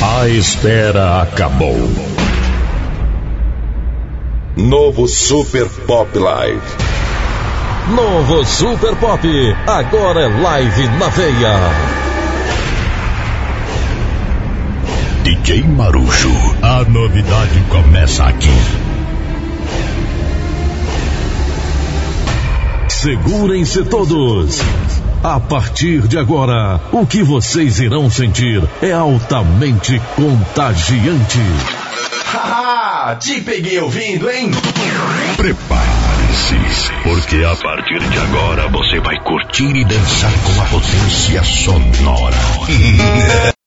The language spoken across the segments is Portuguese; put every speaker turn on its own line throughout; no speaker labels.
A espera acabou.
Novo Super Pop Live.
Novo Super Pop. Agora é live na veia.
DJ Marujo. A novidade começa aqui. Segurem-se todos. A partir de agora, o que vocês irão sentir é altamente contagiante.
Haha, te peguei ouvindo, hein?
Prepare-se, porque a partir de agora você vai curtir e dançar com a potência sonora.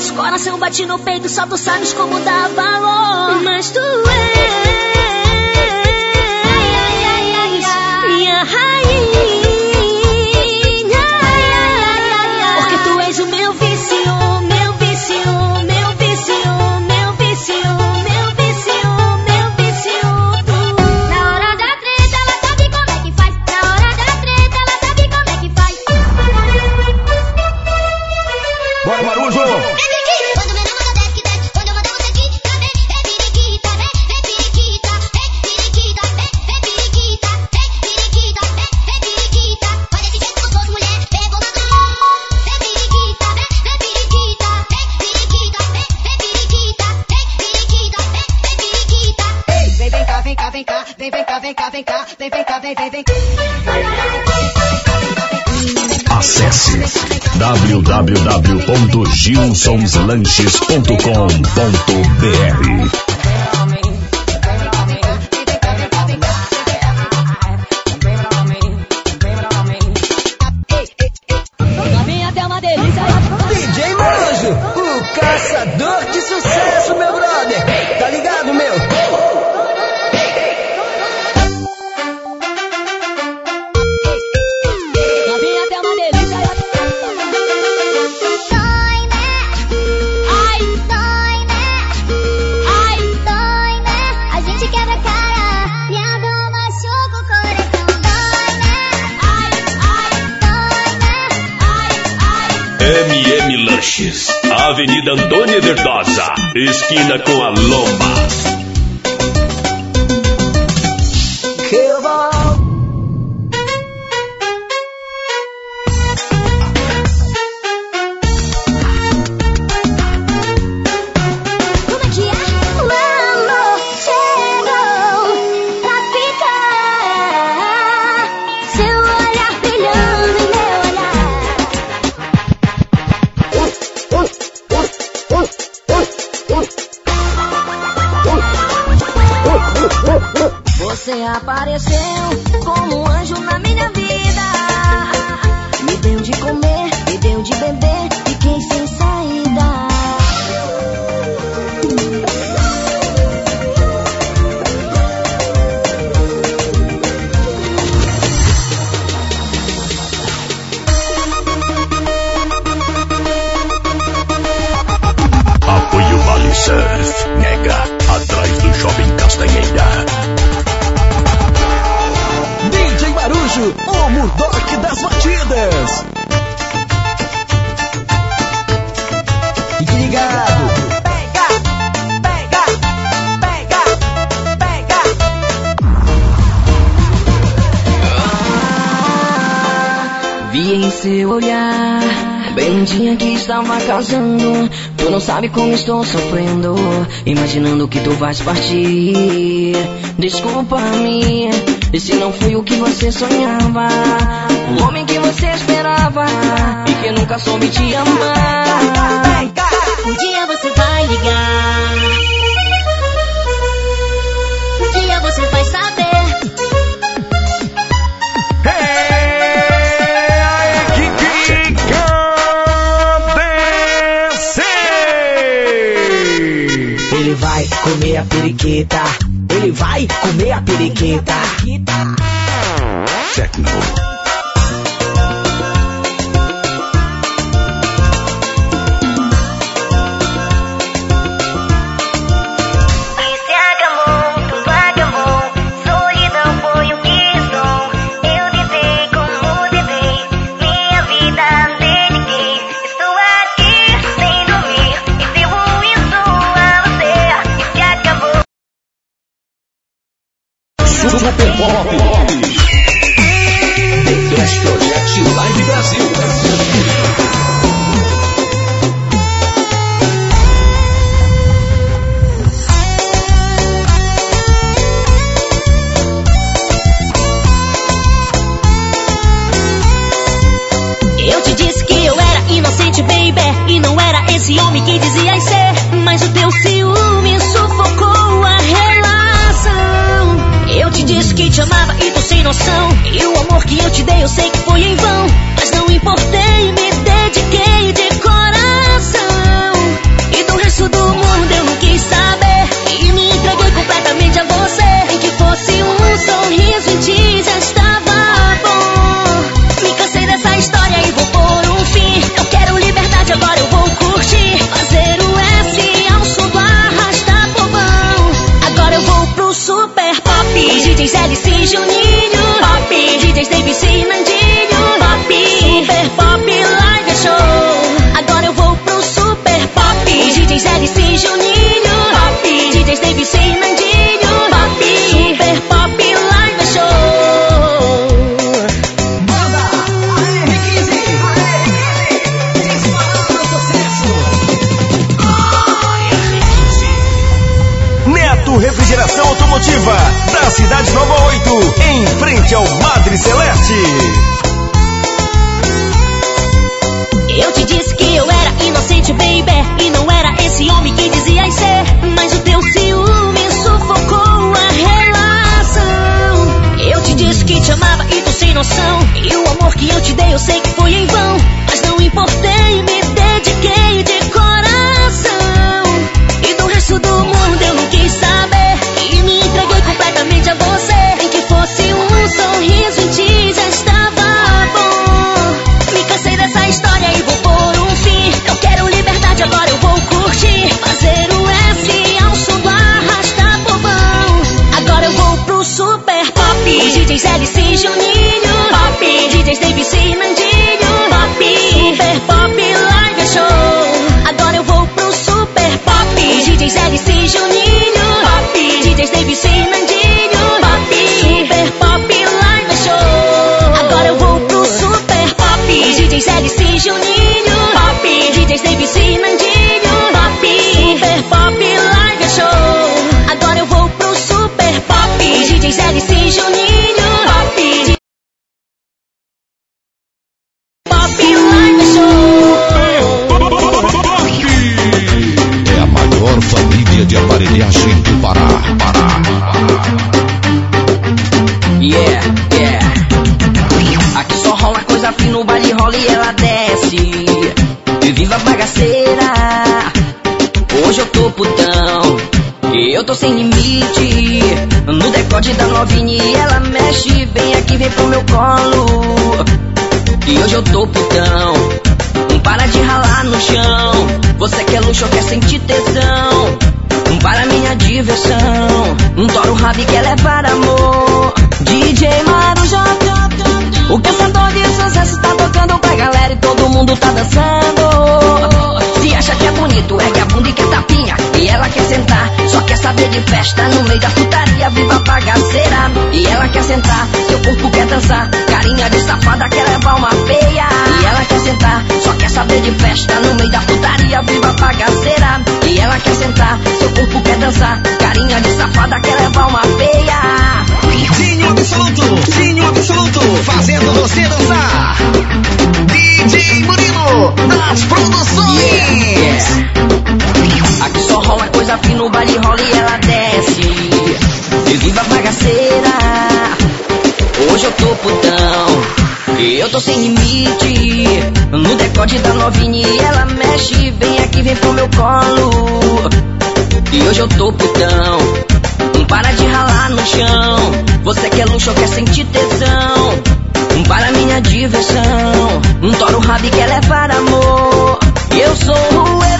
Meus coração bati no peito, só tu sabes como dá valor. Mas tu és.
Acesse www.gilsonslanches.com.br
Esquina com a Lomba.
como
estou sofrendo, imaginando que tu vais partir. Desculpa-me, esse não foi o que você sonhava, o homem que você esperava e que nunca soube te amar.
Periquita. Ele vai comer a periquita.
Techno.
Automotiva, da Cidade Nova 8, em frente ao Madre Celeste.
Eu te disse que eu era inocente, baby. E não era esse homem que dizia ser. Mas o teu ciúme sufocou a relação. Eu te disse que te amava e tô sem noção. E o amor que eu te dei eu sei que foi em vão. Mas não importei, me dediquei de DJs LC Juninho. Pop. DJs Davis e Nandinho. Pop. Super pop live show. Agora eu vou pro super pop. DJs LC Juninho. Pop. DJs Davis e Nandinho.
Sentir tesão? Para minha diversão. Um toro rabo e quer levar amor. DJ Marujá. O caçador de sucesso tá tocando pra galera e todo mundo tá dançando. Saber de festa no meio da putaria, viva bagaceira. E ela quer sentar, seu corpo quer dançar. Carinha de safada quer levar uma feia. E ela quer sentar, só quer saber de festa no meio da putaria, viva bagaceira. E ela quer sentar, seu corpo quer dançar. Carinha de safada quer levar uma feia.
Dinho
absoluto, Zinho absoluto, fazendo você dançar. DJ Murilo, das produções.
Só rola coisa fina, o baile rola e ela desce. Viva a bagaceira, hoje eu tô putão. E eu tô sem limite, no decote da novinha e ela mexe. Vem aqui, vem pro meu colo. E hoje eu tô putão. Para de ralar no chão. Você quer luxo ou quer sentir tesão? Para minha diversão. Um toro rabo e quer levar amor. Eu sou o herói.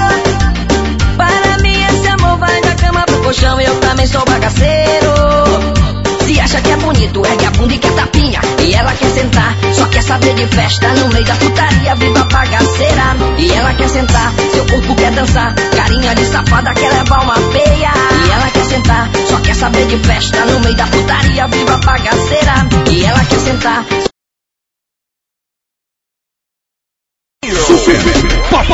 Eu também sou bagaceiro. Se acha que é bonito, ergue a bunda e quer tapinha. E ela quer sentar, só quer saber de festa. No meio da putaria, viva bagaceira. E ela quer sentar, seu corpo quer dançar. Carinha de safada quer levar uma peia. E ela quer sentar, só quer saber de festa. No meio da putaria, viva bagaceira. E ela quer sentar.
Super Pop.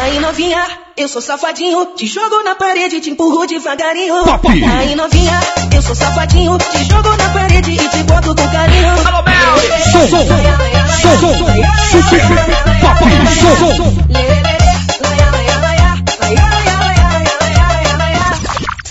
Aí novinha, eu sou safadinho, te jogo na parede, te empurro devagarinho.
Pop.
Aí novinha, eu sou safadinho, te jogo na parede e te boto com carinho.
Alô, Mel!
Som, som, som, som. Super Pop. Som, som.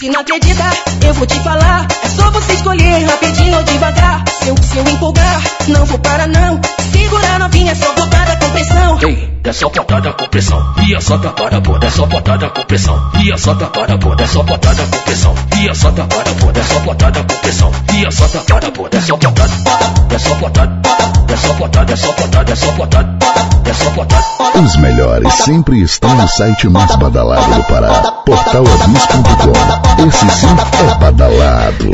Se não acredita, eu vou te falar. É só você escolher rapidinho ou devagar. Se eu, se eu empolgar, não vou parar não. Segura novinha, só botada com pressão.
Ei, é só botada com pressão. E é só tapada, pô, é só botada com pressão. E é só tapada, pô, é só botada com pressão. E é só tapada, pô, é só botada com pressão. E é só tapada, pô, é só botada. É só botada. É só botada, é só botada, é só botada. É só botada.
Os melhores sempre estão no site mais badalado do Pará, portaladis.com. Esse sim é badalado.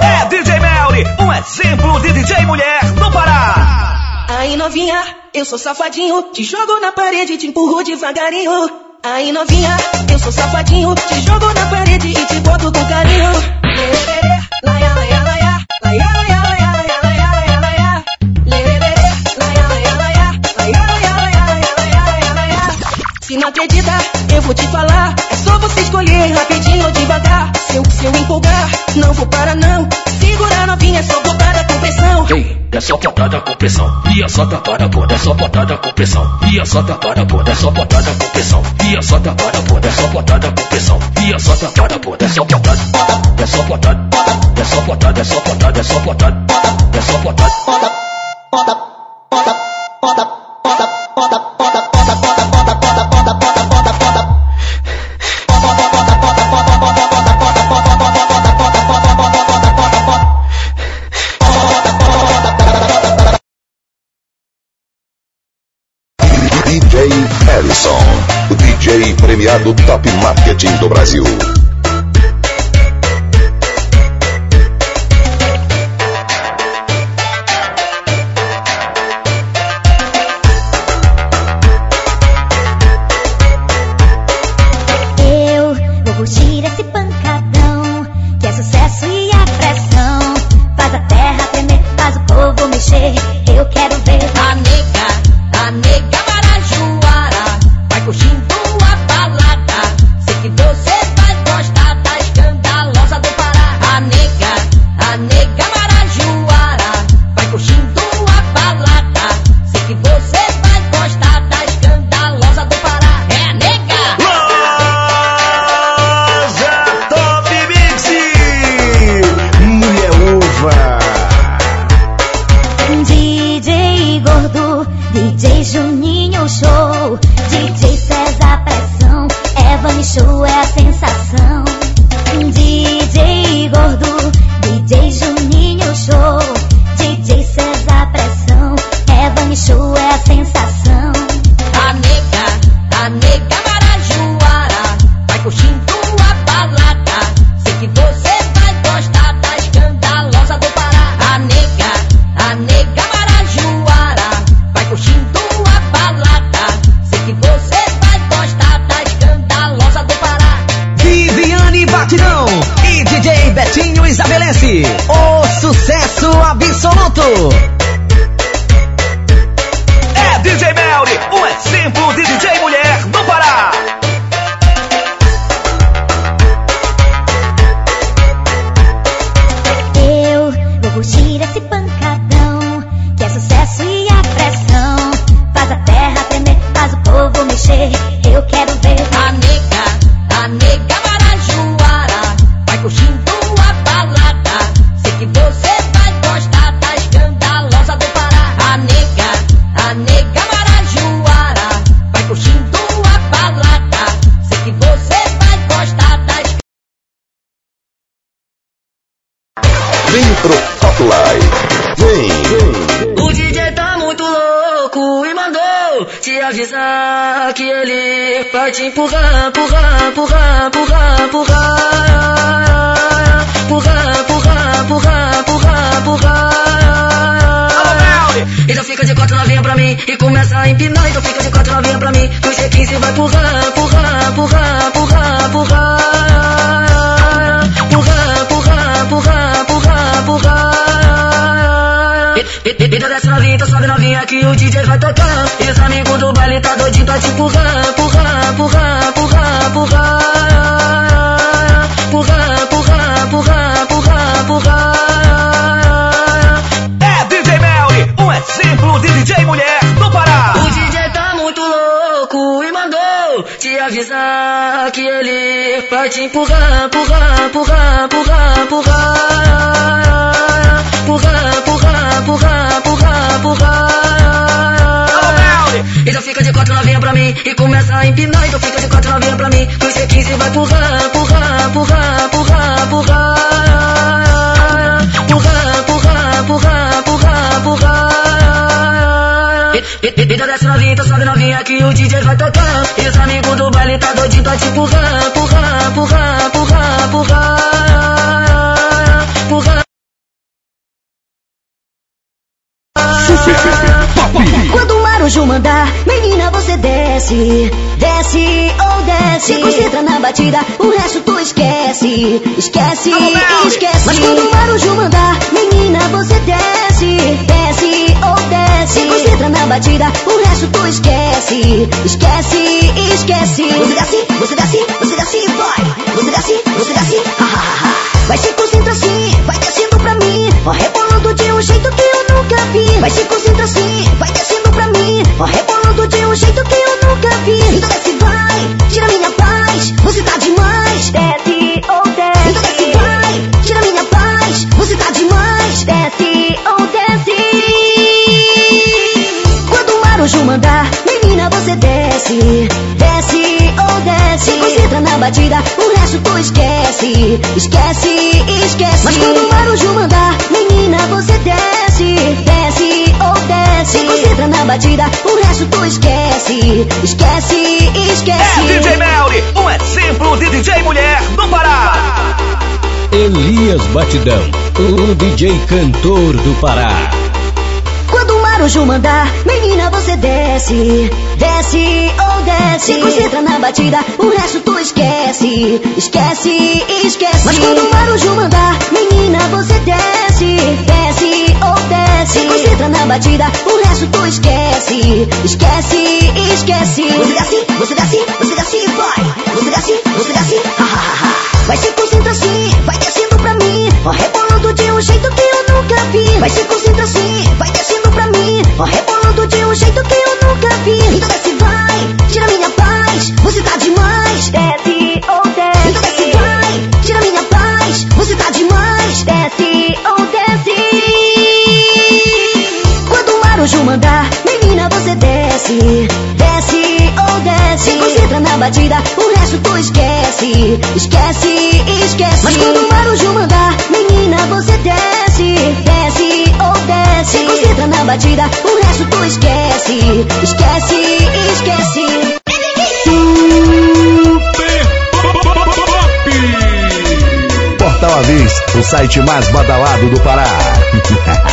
É DJ Melly, um exemplo de DJ mulher no Pará.
Aí novinha, eu sou safadinho, te jogo na parede e te empurro devagarinho. Aí novinha, eu sou safadinho, te jogo na parede e te boto com carinho. Vou parar não. Segura novinha, só botada com pressão.
Ei, é só botada com pressão. E é só tapada, pô, é só botada com pressão. E é só tapada, pô, é só botada com pressão. E é só tapada, pô, é só botada com pressão. E é só tapada, pô, é só botada. É só botada. É só botada, é só botada, é só botada. É só botada.
DJ premiado Top Marketing do Brasil.
Batidão e DJ Betinho estabelece o sucesso absoluto. É
DJ Melly, um exemplo de DJ mulher do Pará.
Eu vou curtir esse pancadão, que é sucesso e a pressão. Faz a terra tremer, faz o povo mexer. Eu quero
que ele vai te empurrar, empurrar, empurrar, empurrar, empurrar. Empurrar, empurrar, empurrar, empurrar, empurrar. Então fica de quatro novinha pra mim e começa a empinar. Então fica de quatro novinha pra mim que o G15 vai empurrar, empurrar, empurrar, empurrar, empurrar. Empurrar, empurrar, empurrar, empurrar, E- e- Então desce novinha, então sobe novinha que o DJ vai tocar. E os amigos do baile tá doidinho pra te empurrar, empurrar, empurrar, empurrar, empurrar. Empurrar, empurrar, empurrar, empurrar, empurrar.
É DJ Melly, um exemplo de DJ mulher do Pará.
O DJ tá muito louco e mandou te avisar que ele vai te empurrar, empurrar, empurrar, empurrar, empurrar. Empurrar, empurrar, empurrar, empurrar, empurrar. Então fica de quatro novinha pra mim e começa a empinar. Então fica de quatro novinha pra mim o C15 vai empurrar, empurrar, empurrar. Empurrar, empurrar, empurrar, empurrar, empurrar. E- e- e- Então desce novinha, então sobe novinha que o DJ vai tocar. E os amigos do baile tá doidinho pra te empurrar, empurrar, empurrar, empurrar, empurrar.
Quando o Marujo mandar, menina, você desce, desce ou desce. Se concentra na batida, o resto tu esquece, esquece, esquece. Mas quando o Marujo mandar, menina, você desce, desce ou desce. Se concentra na batida, o resto tu esquece, esquece, esquece. Você desce, você desce, você desce, vai. Você desce, você desce, ha, ha, ha. Vai se concentra assim, vai descendo pra mim, ó, rebolando de um jeito que eu nunca vi. Vai se concentra assim, vai descendo pra mim, ó, rebolando de um jeito que eu nunca vi. Então desce, vai, tira minha paz, você tá demais. Desce ou desce. Então desce, vai, tira minha paz, você tá demais. Desce ou desce. Quando o Marujo mandar, menina, você desce, desce ou desce. Se concentra na batida, o resto tu esquece, esquece, esquece. Mas quando o Marujo mandar, menina, você desce, desce ou desce. Se concentra na batida, o resto tu esquece, esquece, esquece.
É DJ Melly, um exemplo de DJ mulher do Pará.
Elias Batidão, o DJ cantor do Pará.
Marujo mandar, menina, você desce, desce ou desce. Se concentra na batida, o resto tu esquece, esquece, esquece. Mas quando o mandar, menina, você desce, desce ou desce. Se concentra na batida, o resto tu esquece, esquece, esquece. Você desce, você desce, você desce, vai. Você desce, você desce, ha, ha, ha. Vai se concentra assim, vai descendo pra mim, ó, rebolando de um jeito que Vai se concentra assim, vai descendo pra mim, ó, rebolando de um jeito que eu nunca vi. Então desce, vai, tira minha paz, você tá demais. Desce ou desce. Então desce, vai, tira minha paz, você tá demais. Desce ou desce. Quando o Marujo mandar, menina, você desce, desce. Se concentra na batida, o resto tu esquece, esquece, esquece. Mas quando o Marujo mandar, menina, você desce, desce ou desce. Se concentra na batida, o resto tu esquece, esquece, esquece.
Portal Avis, o site mais badalado do Pará.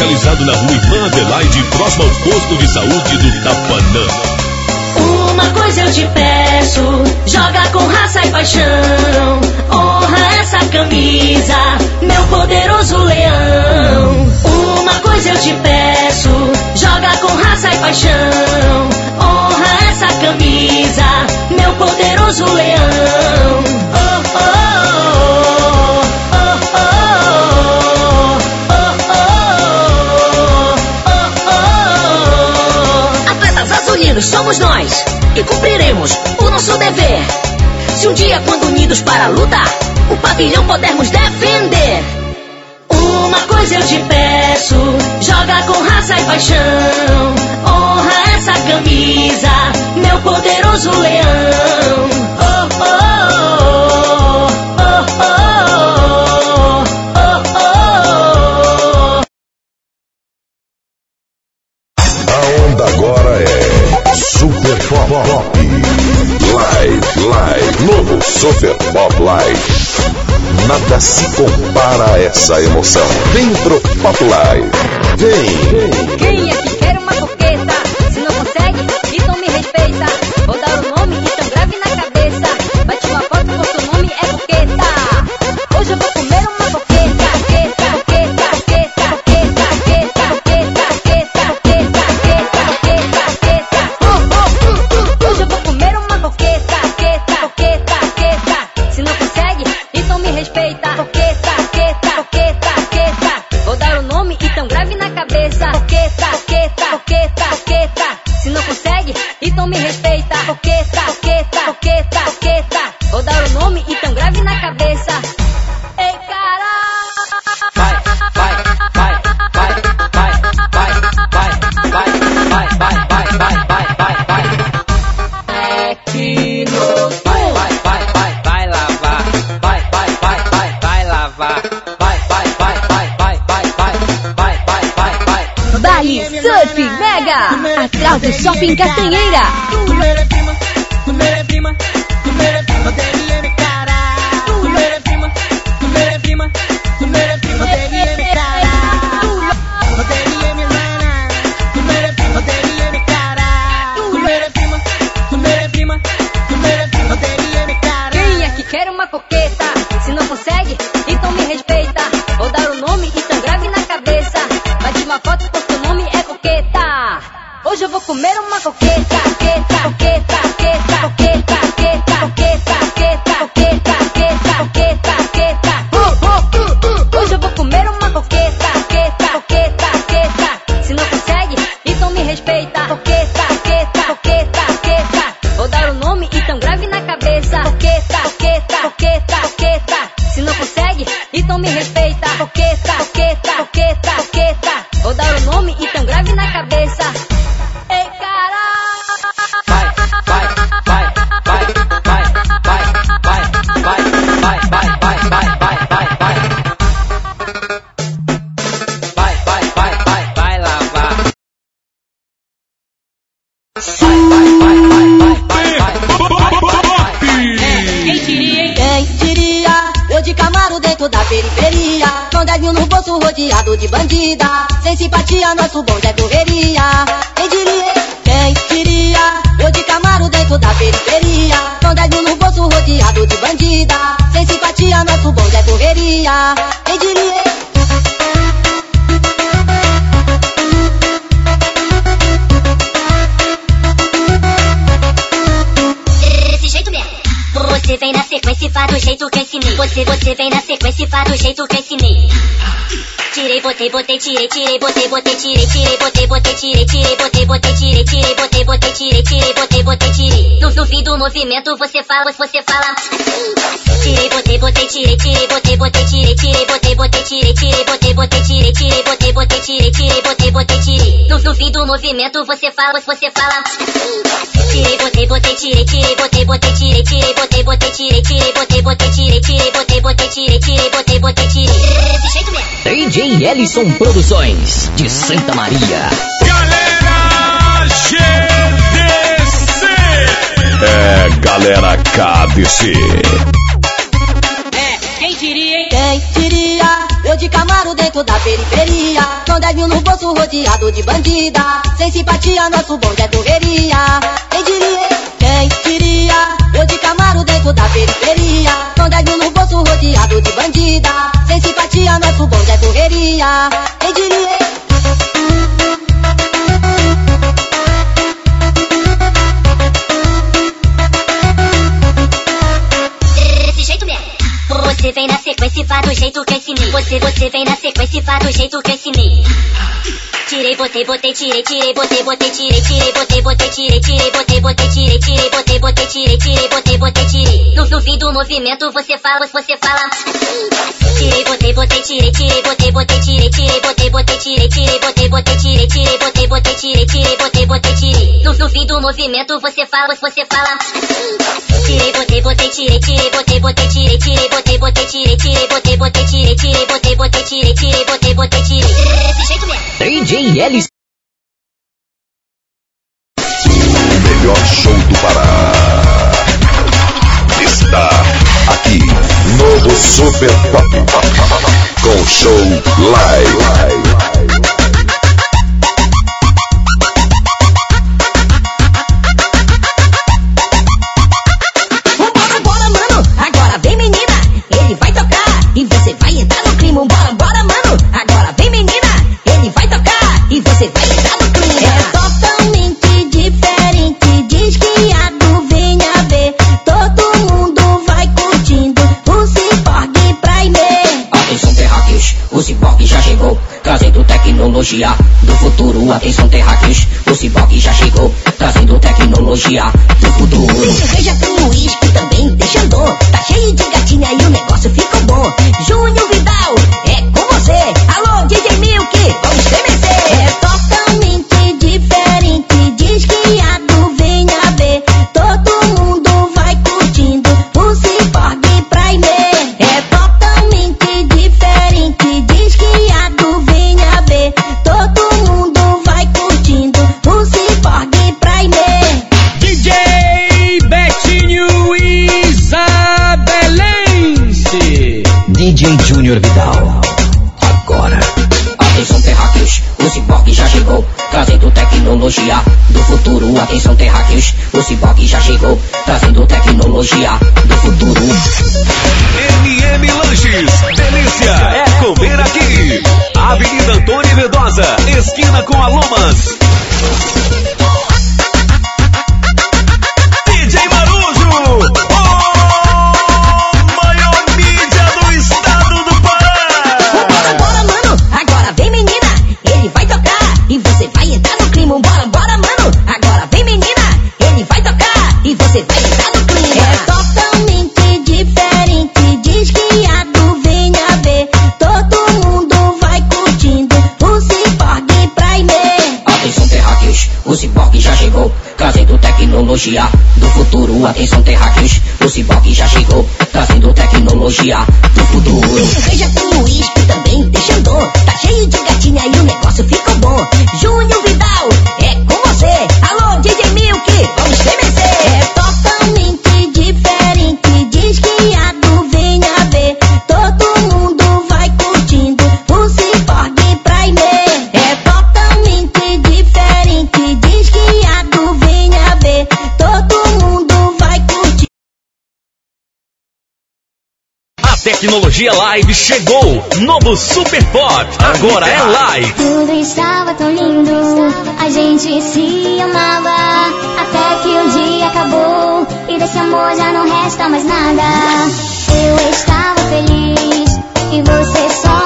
localizado na rua Irmã Adelaide, próximo ao posto de saúde do Tapanã.
Uma coisa eu te peço, joga com raça e paixão. Honra essa camisa, meu poderoso leão. Uma coisa eu te peço, joga com raça e paixão. Honra essa camisa, meu poderoso leão. Oh, oh, oh. oh, oh. Cumpriremos o nosso dever. Se um dia, quando unidos para a luta, o pavilhão pudermos defender. Uma coisa eu te peço, joga com raça e paixão. Honra essa camisa, meu poderoso leão. Oh, oh, oh, oh, oh,
Super Pop Live. Nada se compara a essa emoção. Vem pro Pop Live. Vem.
Quem é que quer uma coqueta?
Shopping Castanheira.
Botei, botei, tirei, tirei, botei, botei, tirei, tirei, botei, botei, tirei, tirei, botei, botei, tirei, tirei, botei, botei, tirei, tirei, botei, botei, tirei. No, no fim do movimento você fala, você fala. Tirei, botei, botei, tirei, tirei, botei, botei, tirei, tirei, botei, botei, tirei, tirei, botei, botei, tirei, tirei, botei, botei, tirei, tirei, botei, botei, tirei. No, no fim do movimento você fala, você fala. Tirei, botei, botei, tirei, tirei, botei, botei, tirei, tirei, botei, botei, tirei, tirei, botei, botei, tirei, tirei, botei, botei, tirei, tirei, botei, botei, tirei.
DJ Ellison Produções, de Santa Maria.
É galera KDC.
Quem diria, hein? Quem diria? Eu de Camaro dentro da periferia. Com 10 mil no bolso rodeado de bandida. Sem simpatia, nosso bonde é correria. Quem diria? Quem diria? Eu de Camaro dentro da periferia. Com 10 mil no bolso rodeado de bandida. Correria. Quem diria?
Desse jeito mesmo. Você vem na sequência e faz do jeito que eu ensinei. Você, você vem na sequência e faz do jeito que eu ensinei. Tirei, botei, botei, tirei, tirei, botei, botei, tirei, tirei, botei, botei, tirei, tirei, botei, botei, tirei, tirei, botei, botei, fim do movimento você fala, você fala assim. Tirei, botei, botei, tirei, tirei, botei, botei, tirei, tirei, botei, botei, tirei, tirei, botei, botei, tirei, tirei, botei, botei, tirei, tirei, botei, botei, tirei. No, no fim do movimento você fala, você fala assim. Tirei, botei, botei, tirei, tirei, botei, botei, tirei, tirei, botei, botei, tirei, tirei, botei, botei, tirei, tirei, botei, botei, tirei, tirei, botei, botei, tirei. Desse jeito mesmo.
DJ
O melhor show do Pará. Está aqui. Novo Super Pop. Com show live.
Trazendo tecnologia do futuro. Atenção terráqueos, o Cyborg já chegou, trazendo tecnologia do futuro.
Cerveja com uísque também, deixa andor. Tá cheio de gatinha e o negócio ficou bom. Júnior Vidal,
futuro. Atenção terráqueos, o Cyborg já chegou, trazendo tecnologia do futuro.
MM Lanches, delícia é comer aqui. Avenida Antônio Vedosa, esquina com a Lomas.
Tecnologia do futuro. Atenção terráqueos, o Cyborg já chegou, trazendo tecnologia do futuro.
Tem cerveja com uísque também, deixa andor. Tá cheio de gatinha e o negócio
tecnologia live chegou. Novo Super Pop. Agora é live.
Tudo estava tão lindo, a gente se amava. Até que o dia acabou e desse amor já não resta mais nada. Eu estava feliz e você só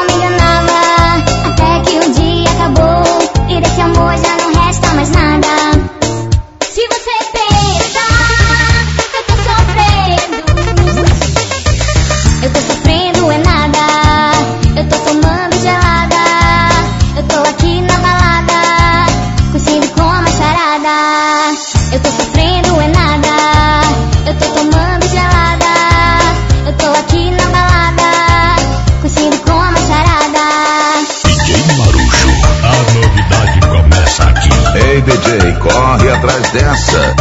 atrás dessa.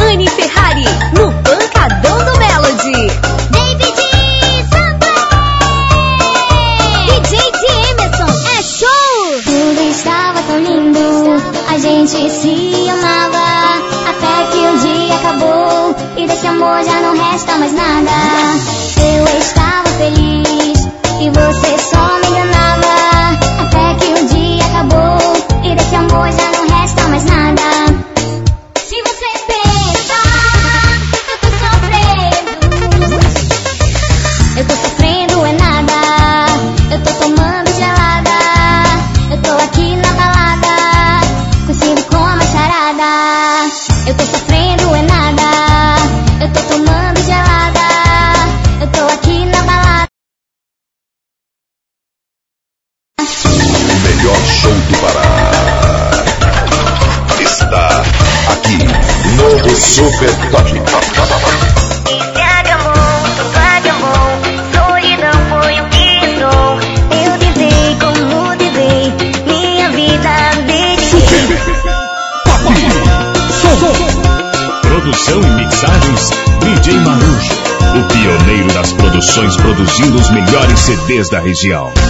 Young.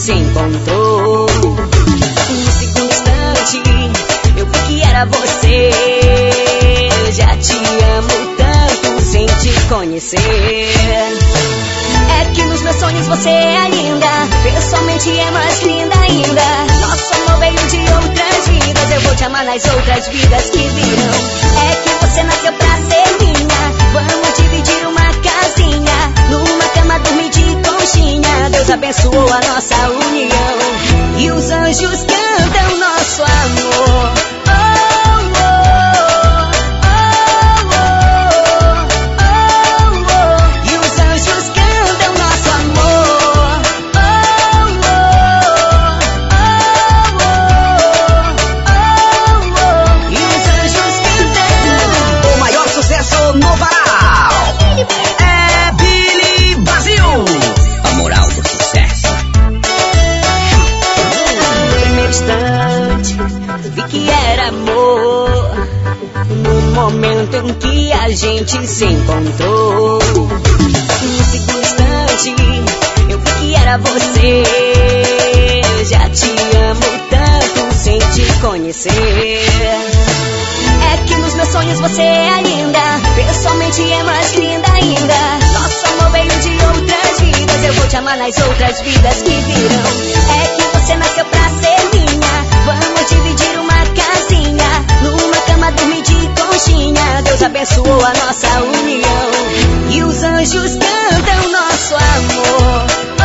se
encontrou. No segundo instante, eu vi que era você. Eu já te amo tanto sem te conhecer. É que nos meus sonhos você é linda, pessoalmente é mais linda ainda. Nosso amor veio de outras vidas, eu vou te amar nas outras vidas que virão. É que você nasceu Deus abençoou a nossa união. E os anjos cantam nosso amor. momento em que a gente se encontrou. No segundo instante, eu vi que era você. Já te amo tanto sem te conhecer. É que nos meus sonhos você é linda, pessoalmente é mais linda ainda. Nosso amor veio de outras vidas, eu vou te amar nas outras vidas que virão. É que você nasceu pra Deus abençoou a nossa união. E os anjos cantam nosso amor.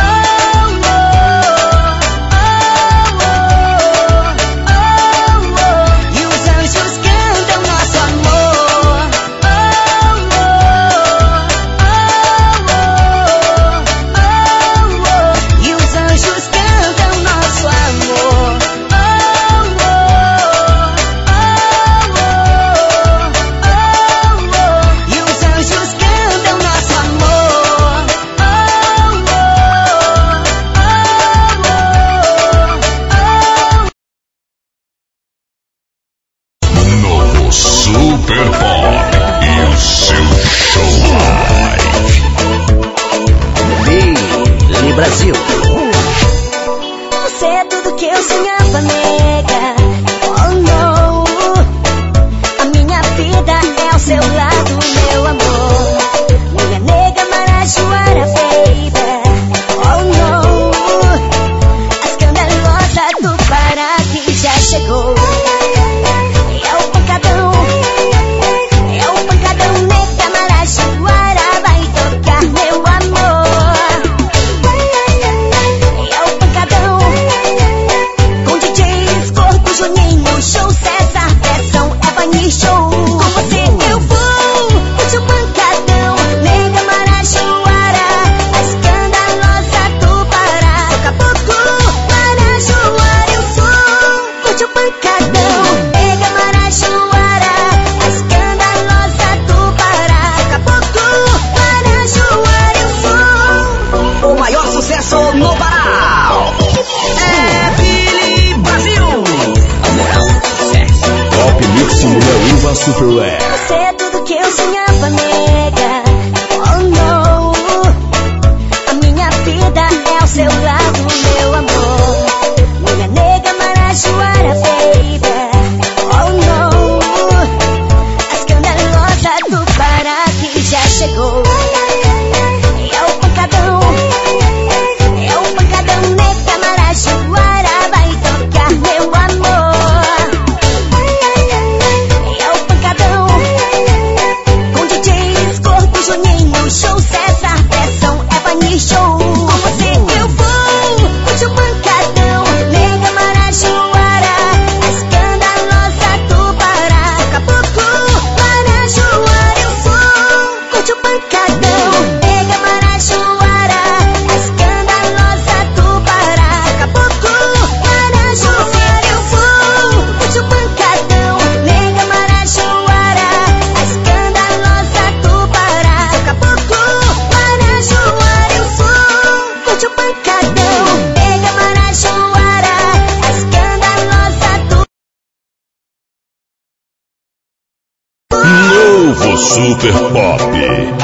Super
Você é tudo que eu sonhava, nega.
Super Pop.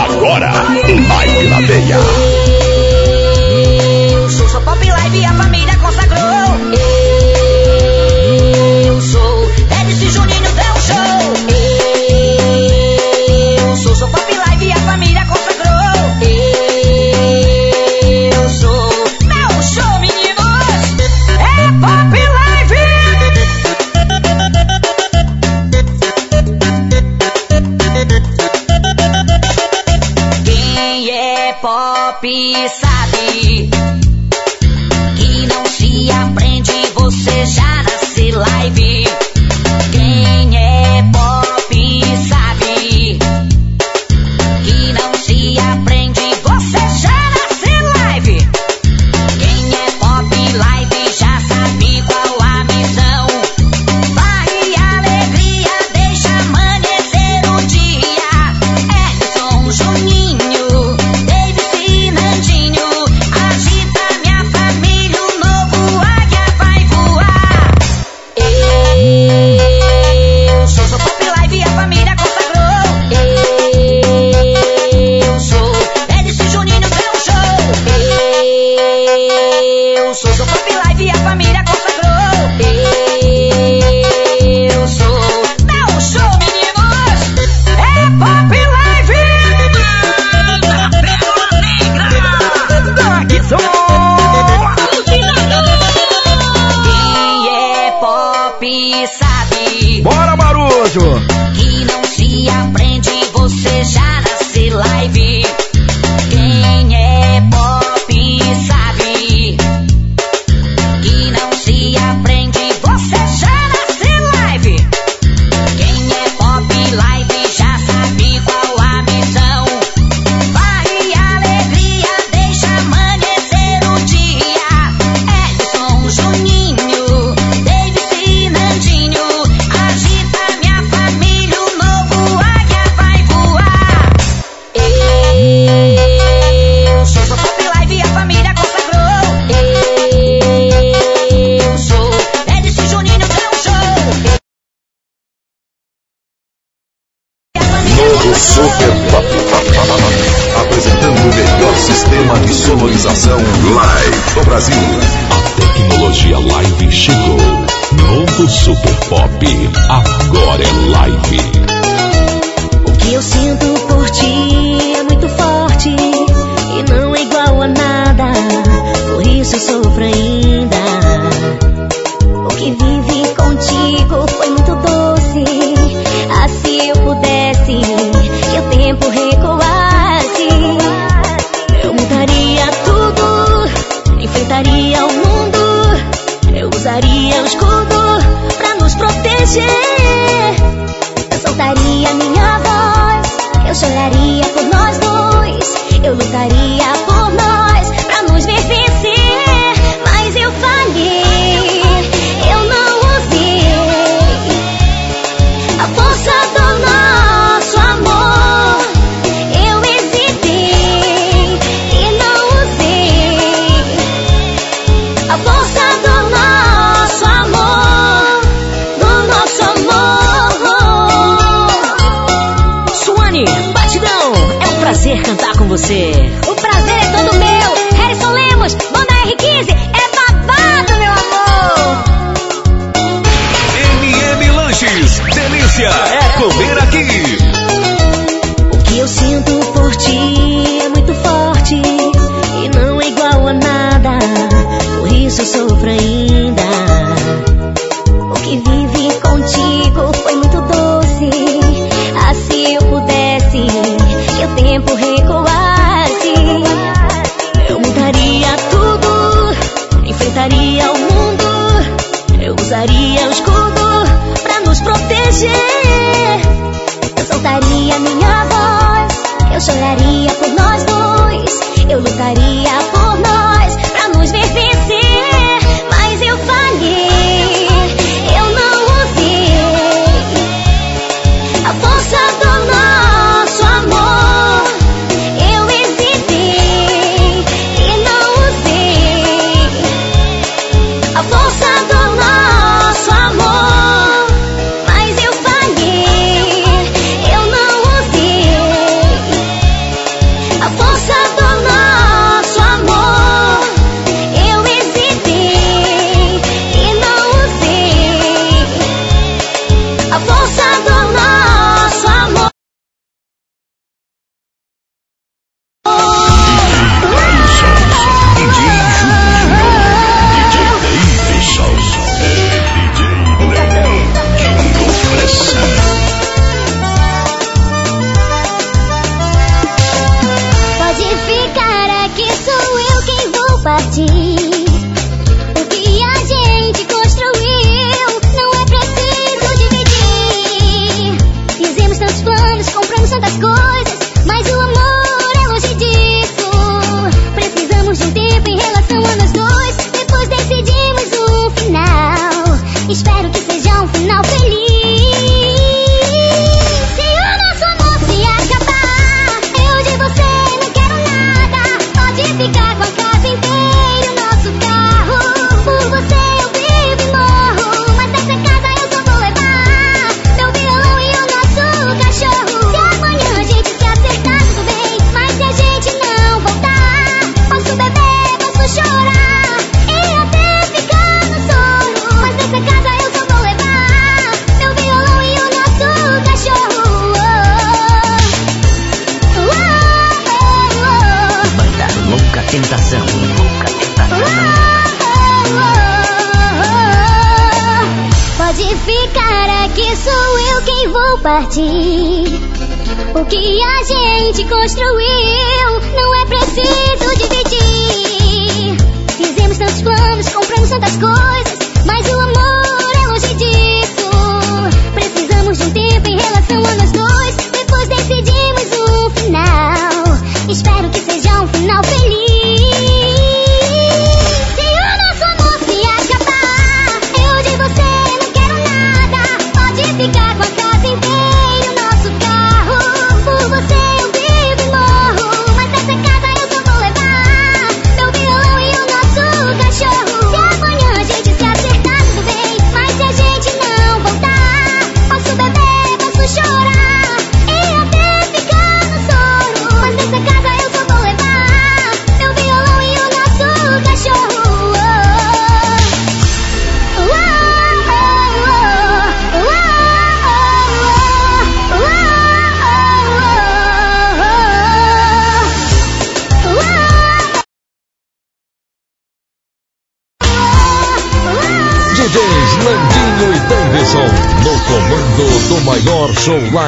você.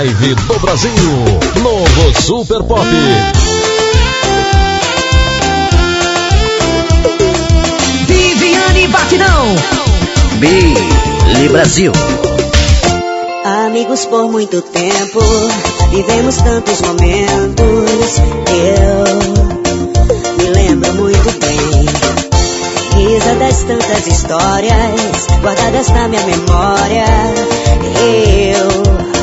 live
do Brasil.
Novo Super Pop.
Viviane Batidão.
Billy Brasil.
Amigos por muito tempo, vivemos tantos momentos. Eu me lembro muito bem. Risadas, tantas histórias guardadas na minha memória. Eu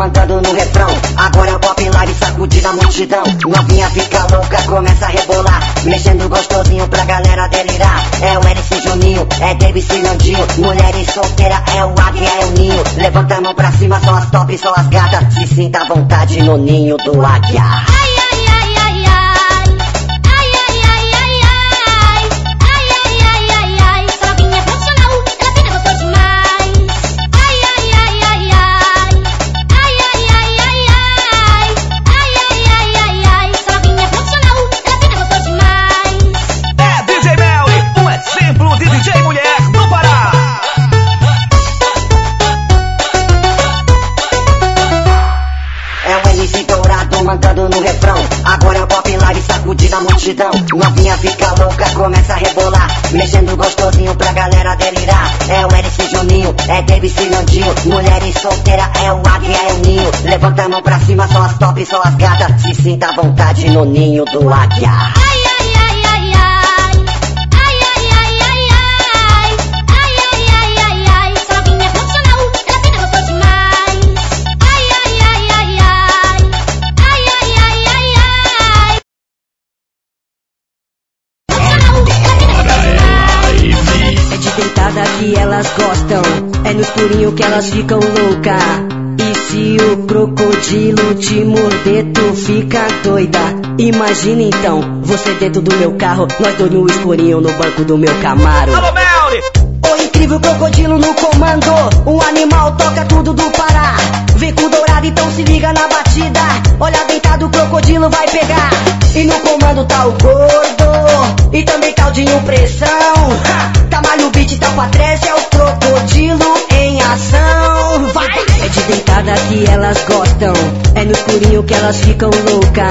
mandando no refrão. Agora pop live sacudindo a multidão. Novinha fica louca, começa a rebolar. Mexendo gostosinho pra galera delirar. É o MC Juninho, é David Cirandinho. Mulheres solteira, é o águia, é o ninho. Levanta a mão pra cima, só as top, só as gatas. Se sinta à vontade no ninho do águia. Live sacudindo a multidão. Novinha fica louca, começa a rebolar. Mexendo gostosinho pra galera delirar. É o MC Juninho, é David Cirandinho. Mulheres solteira, é o águia, é o ninho. Levanta a mão pra cima, só as top, só as gatas. Se sinta à vontade no ninho do águia.
Que elas ficam louca. E se o crocodilo te morder, tu fica doida. Imagina então, você dentro do meu carro, nós dois no escurinho no banco do meu Camaro.
Alô, Melly.
O incrível crocodilo no comando, um animal toca tudo do Pará. Vem com dourado, então se liga na batida. Olha deitado, o crocodilo vai pegar. E no comando tá o gordo, e também tá o Dinho Pressão. Tamalho o beat, tá pra trás, é o crocodilo em ação. Vai! É de deitada que elas gostam, é no escurinho que elas ficam louca.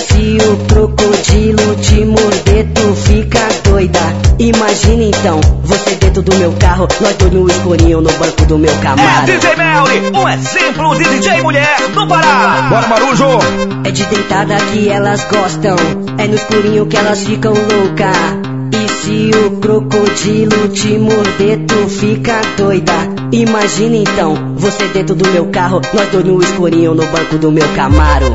E se o crocodilo te morder, tu fica doida. Imagina então, você dentro do meu carro, nós dois no escurinho no banco do meu
É
Camaro.
DJ Melly, um exemplo de DJ mulher do Pará. Bora, Marujo.
É de deitada que elas gostam, é no escurinho que elas ficam louca. E se o crocodilo te morder, tu fica doida. Imagina então, você dentro do meu carro, nós dois no escurinho no banco do meu Camaro.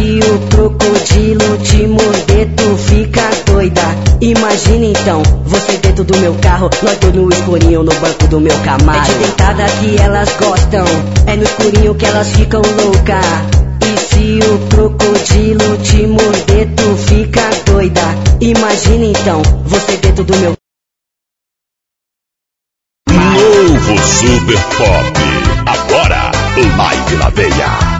E se o crocodilo te morder, tu fica doida. Imagina então, você dentro do meu carro, nós dois no escurinho no banco do meu Camaro. É de deitada que elas gostam, é no escurinho que elas ficam louca. E se o crocodilo te morder, tu fica doida. Imagina então, você dentro do meu
Novo Super Pop. Agora, live na veia.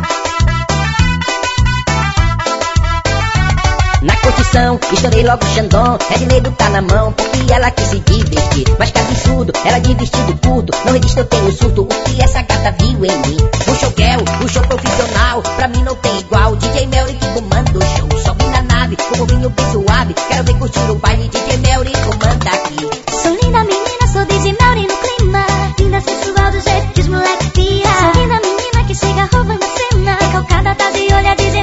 Na curtição, estourei logo o Xandão. Red Label tá na mão, porque ela quis se divertir. Mas que absurdo, ela de vestido curto. Não resisto, eu tenho surto. O que essa gata viu em mim? O show girl, o show profissional. Pra mim não tem igual. DJ Melry que comanda o show. Sobe na nave, o povinho bem suave. Quero ver curtir o baile. DJ Melry comanda aqui.
Sou linda menina, sou DJ Melry no clima. Linda sensual do jeito que os moleque pira. Sou linda menina que chega roubando cena. Recalcada tá de olho, a DJ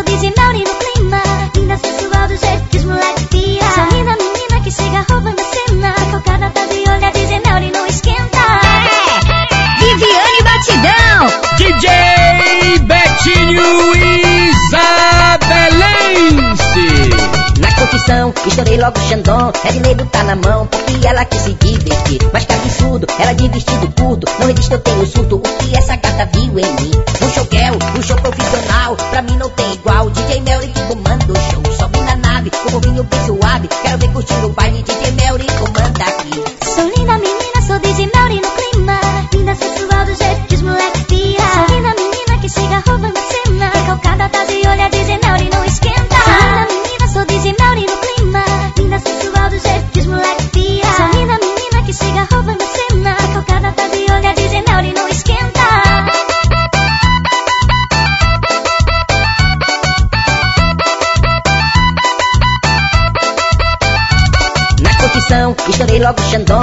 sou DJ Melry no clima. Linda sensual do jeito que os moleque pira. Sou linda menina que chega roubando a cena. Recalcada tá de olho, a DJ Melry não esquenta. Viviane Batidão.
DJ Betinho Isabelense.
Na curtição, estourei logo o Xandão. Label tá na mão, porque ela quis se divertir. Mas que absurdo, ela de vestido curto. Não resisto, eu tenho surto. O que essa gata viu em mim? Um girl, um show profissional. Pra mim não tem igual. DJ Melry que comanda o show. Sobe na nave, o povinho bem suave. Quero ver curtir o baile.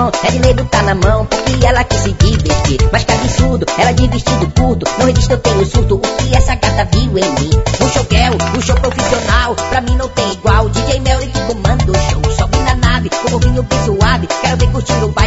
Logo o Xandão. Red Label tá na mão, porque ela quis se divertir. Mas que absurdo, ela de vestido curto. Não resisto, eu tenho surto. O que essa gata viu em mim? Um show girl, um show profissional. Pra mim não tem igual. DJ Melry que comanda o show. Sobe na nave, com o povinho bem suave. Quero ver curtir o baile.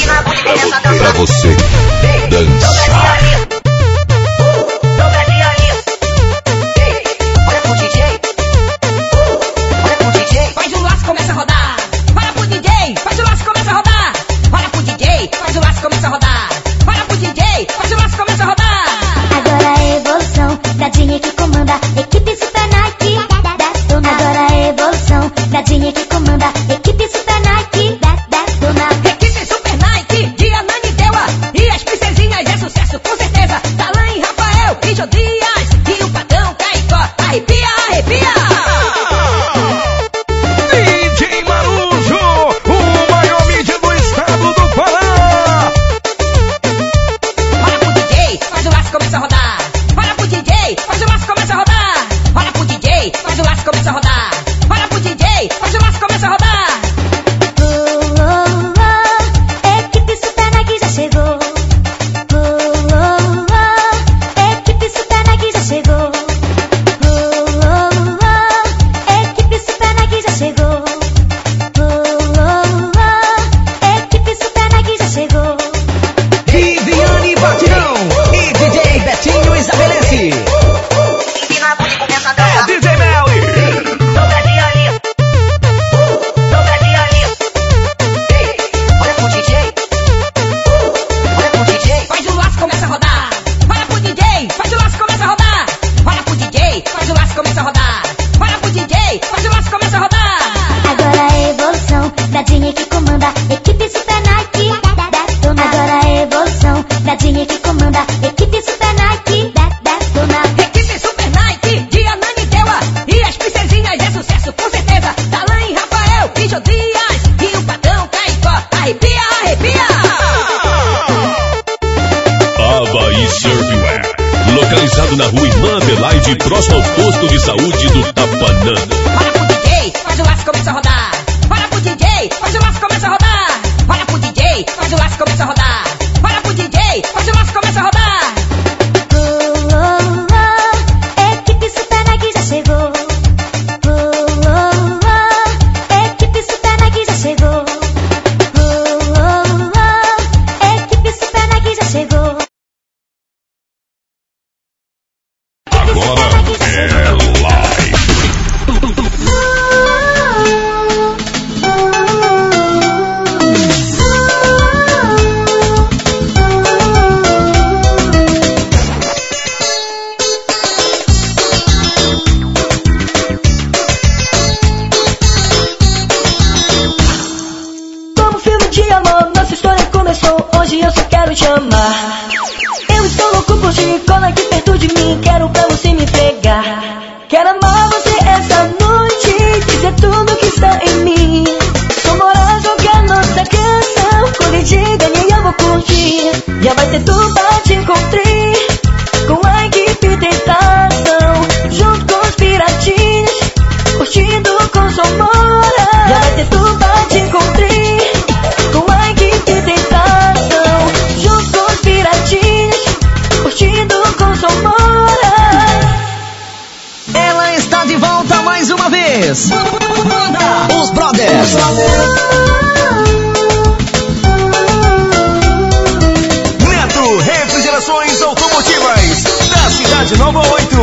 Soluções Automotivas, na Cidade Nova 8,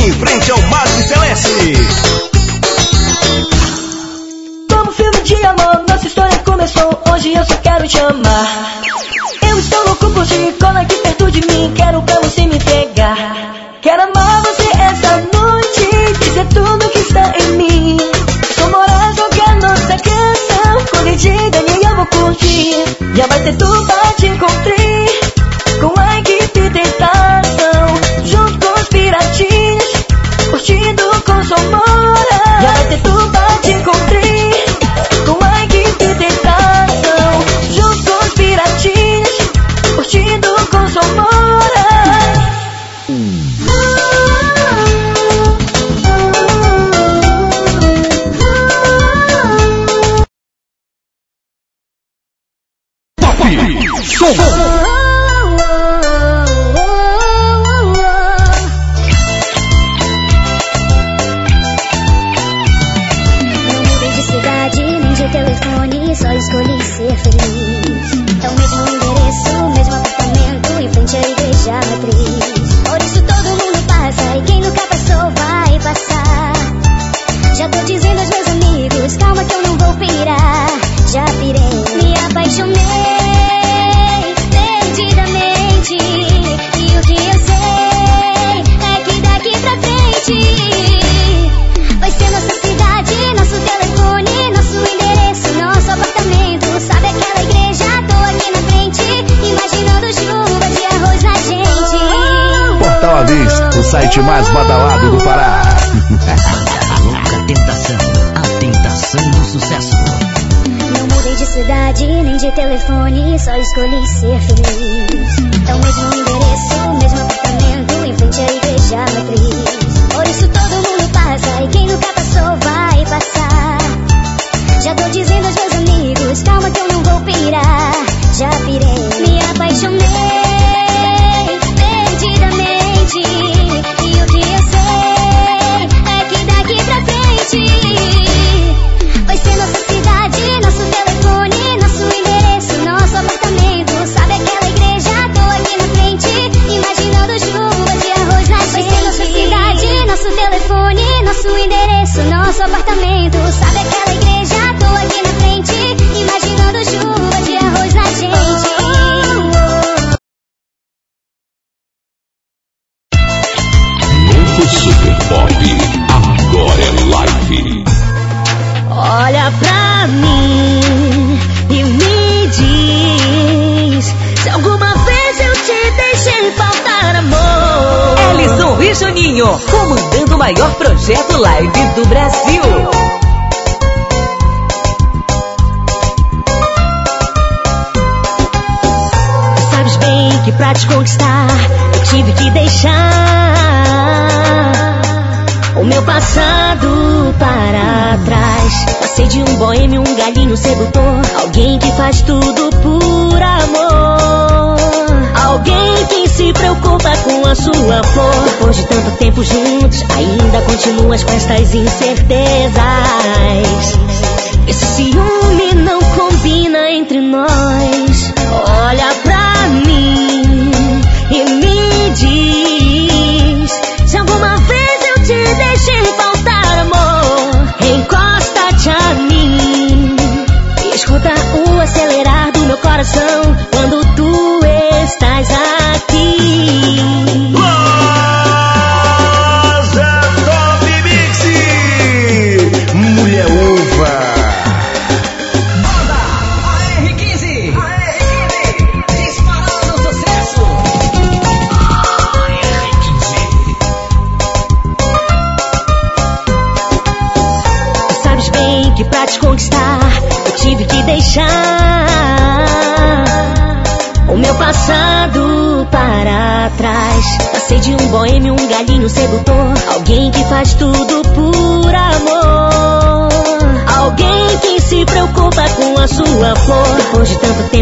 em frente ao Madre Celeste.
Como filme de amor, nossa história começou, hoje eu só quero te amar. Eu estou louco por ti, cola aqui perto de mim, quero pra você me pegar. Quero amar você essa noite, dizer tudo que está em mim. Comemorar jogar nossa canção, quando diga, eu vou curtir, já vai
ser
tudo pra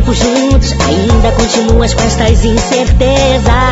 tempo juntos, ainda continuas com estas incertezas.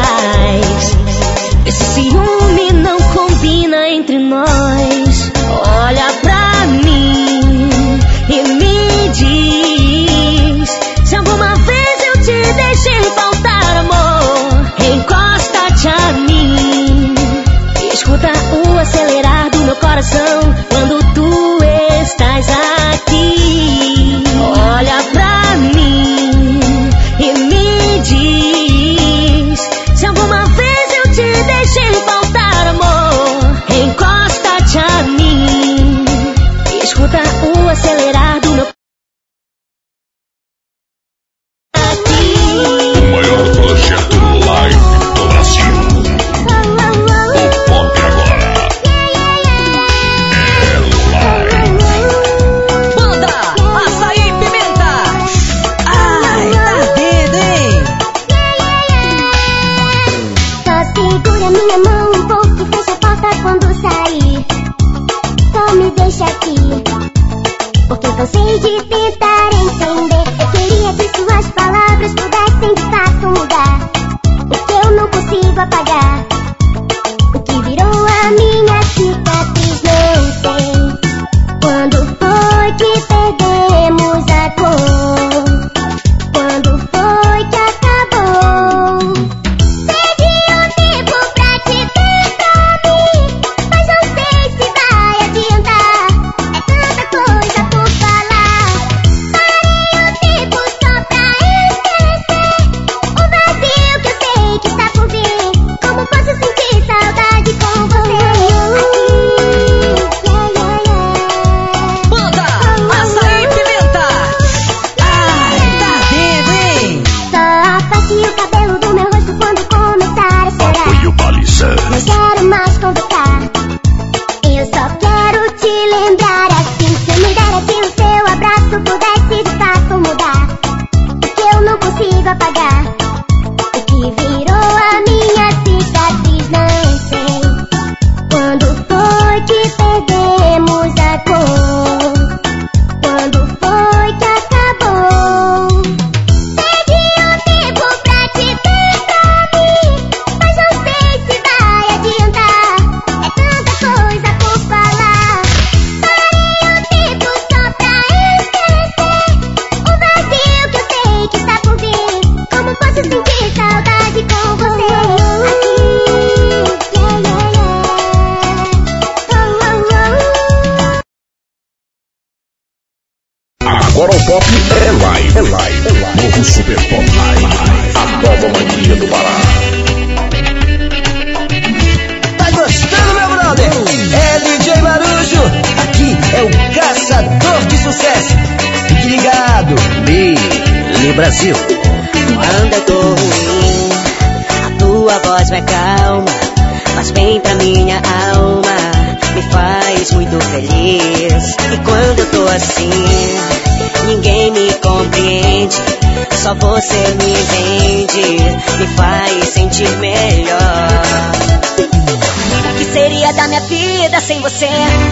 Você?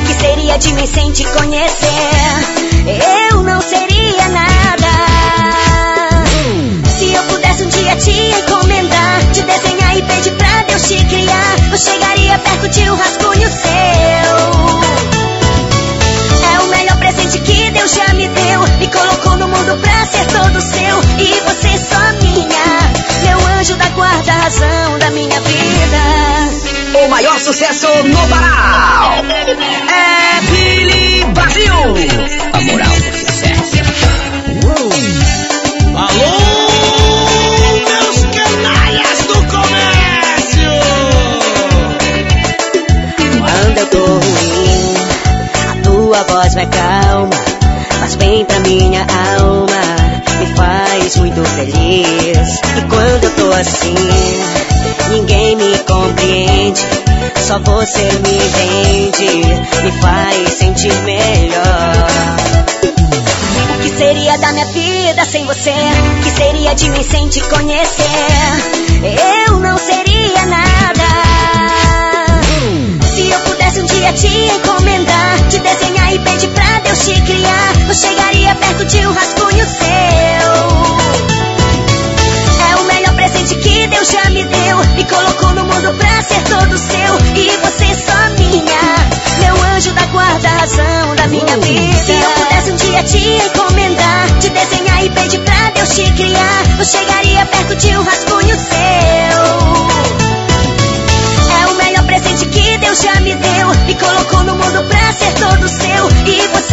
Que
seria de mim sem te conhecer? Eu não seria nada. Se eu pudesse um dia te encomendar, te desenhar e pedir pra Deus te criar, eu chegaria perto de um rascunho seu. É o melhor presente que Deus já me deu. Me colocou no mundo pra ser todo seu. E você só minha. Meu anjo da guarda, razão da minha.
O maior sucesso no Pará é Billy Brasil. A moral do sucesso.
Alô, meus canalhas do comércio!
Quando eu tô ruim, a tua voz me acalma. Faz bem pra minha alma. Me faz muito feliz. E quando eu tô assim, ninguém me compreende. Só você me entende. Me faz sentir melhor. O que seria da minha vida sem você? O que seria de mim sem te conhecer? Eu não seria nada. Se eu pudesse um dia te encomendar, te desenhar e pedir pra Deus te criar, eu chegaria perto de um rascunho seu. É o melhor presente que Deus já me deu. Me colocou no mundo pra ser todo seu. E você só minha. Meu anjo da guarda, razão da minha vida. Se eu pudesse um dia te encomendar, te desenhar e pedir pra Deus te criar, eu chegaria perto de um rascunho seu. É o melhor presente que Deus já me deu. Me colocou no mundo pra ser todo seu. E você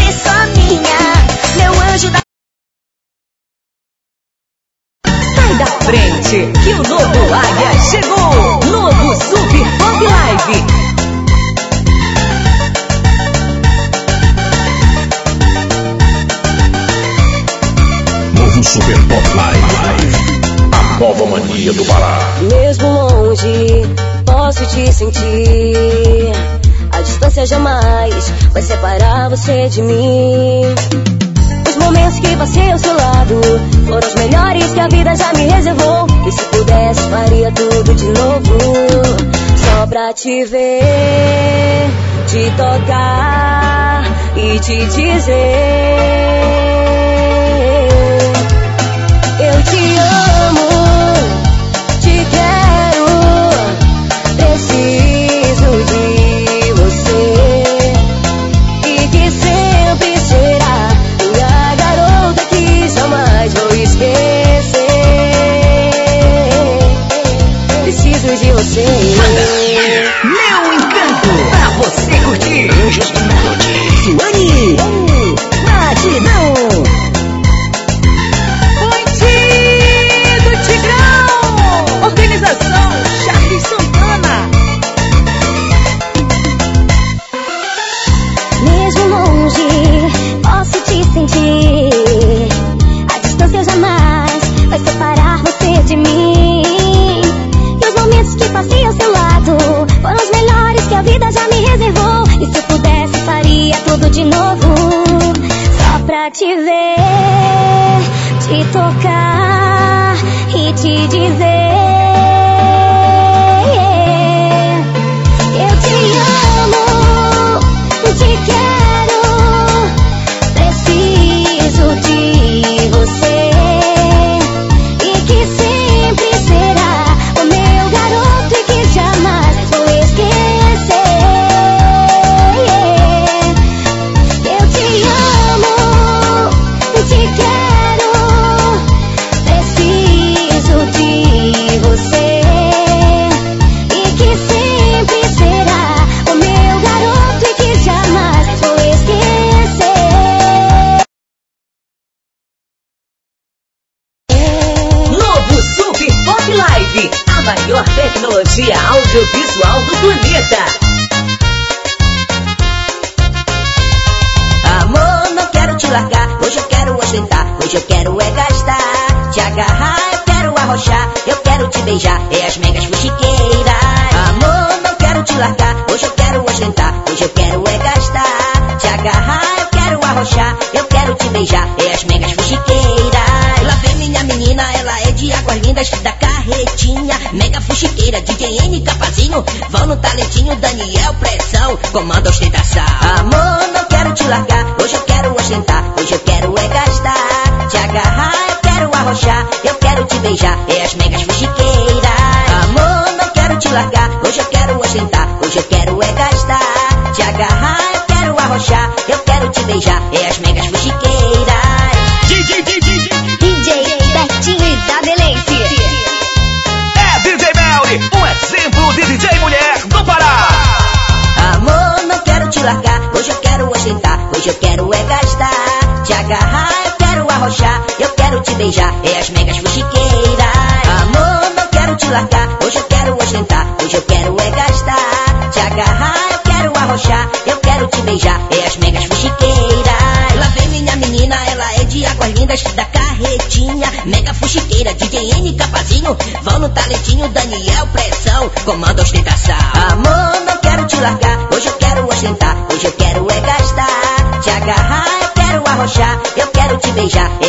sentir. A distância jamais vai separar você de mim. Os momentos que passei ao seu lado foram os melhores que a vida já me reservou. E se pudesse, faria tudo de novo. Só pra te ver, te tocar e te dizer.
Meu encanto, pra você curtir. Suane,
faria tudo de novo. Só pra te ver, te tocar e te dizer. Quero